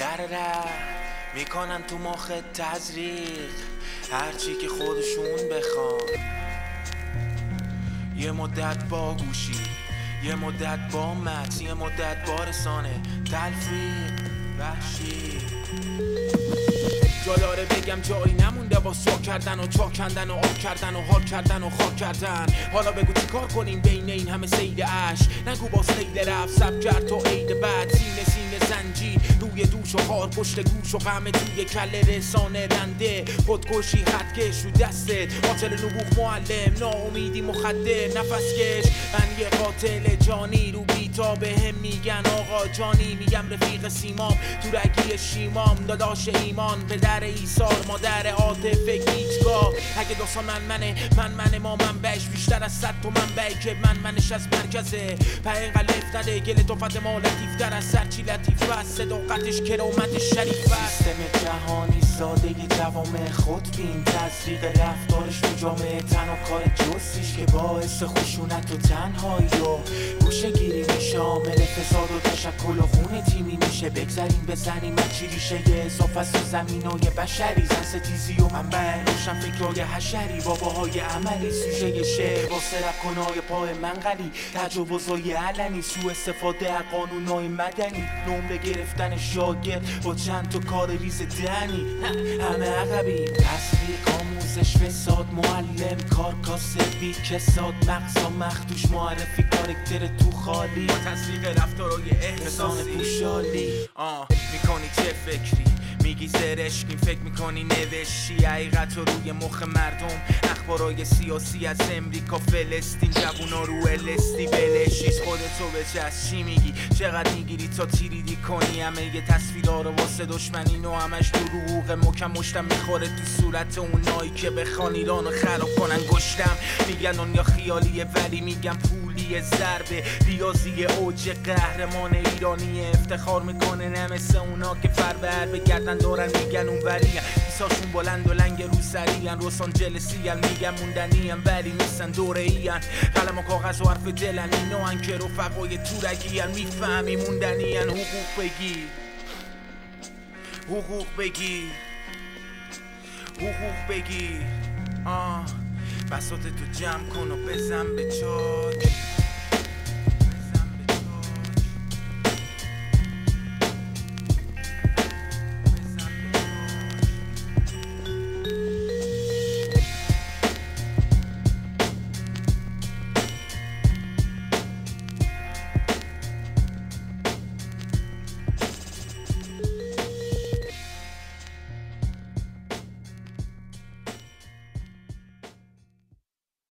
در ره می‌کنن تو مخ تزریق. هرچی که خودشون بخوان. یه مدت با گوشی یه مدت با متن یه مدت با رسانه تلفیق وحشی. جا داره بگم جایی نمونده با سا کردن و چا کندن و آب کردن و حال کردن و خاک کردن. حالا بگو چی کار کنیم بین این همه سید اش نگو با سید رفت سب کرد تو عید بعد. سینه سینه زنجی روی دوش و خار پشت گوش و غم توی کله رسانه رنده. خودکشی خطکش رو دستت. قاتل نبوخ معلم ناامیدی مخدر. نفس کش. من یه قاتل جانی رو بیتا به هم میگن آقا جانی. میگم رفیق سیمام تو رگی شیمام. داداش ایمان پدر ایسار مادر عاطفه هیچگاه اگه داستان من منه من منه ما منبعش بیشتر از صد تو منبعی که من منش از مرکزه. په اینقدر نده گل توفت ما لطیفتر از سرچی لطیف است صداقتش کرامتش شریف است. سیستم جهانی سادگی جوامع خودبین تزریق رفتارش تو جامعه تنها کار جستیش که باعث خشونت و تنهایی و گوشه گیری میشه. عامل فساد و تشکل و خون تیمی میشه. بگذریم بزنیم از چی ریشه یه اضافه است تو زمینای بشری. زن ستیزی و منبع روشن فکرای حشری. باباهای عملی سوژه شعر با سرک کنای پای منقلی. تجاوزای علنی سو استفاده از قانونای مدنی. نمره گرفتن شاگرد با چند تا کار ریز دنی. همه عقبی تصدیق آموزش فساد معلم کار کاسبی کساد مغزا مخدوش معرفی کارکتر تو خالی. با تصدیق رفتارای احساسی. پوشالی آه می‌کنی چه فکری؟ میگی زرشکیم فکر می‌کنی نوشی حقیقت رو روی مخ مردم اخبارای سیاسی از امریکا فلسطین جوونا رو الستی بلشیز خودتو بچست چی میگی؟ چقدر می‌گیری تا تیریدی کنی؟ همه یه تصویرها رو واسه دشمنی نو همش روح مکم مشتم می‌خوره تو صورت اونایی که بخوان ایران رو خراب کنن. گشتم میگن دنیا خیالیه ولی میگم پولی ضربه ریاضی اوج قهرمان ایرانی افتخار می‌کنه. نه مثل اونا که فر به هر بگردن دارن میگن اون ولی ایساشون بلند و لنگ رو سریعن روسان جلسی میگن موندنی ولی نیستن دوره این قلم و کاغذ و حرف دلن. اینا که رفقای تورگی می‌فهمی موندنی حقوق بگیر حقوق بگیر حقوق بگیر آه. بساط تو جمع کن و بزن به چاک.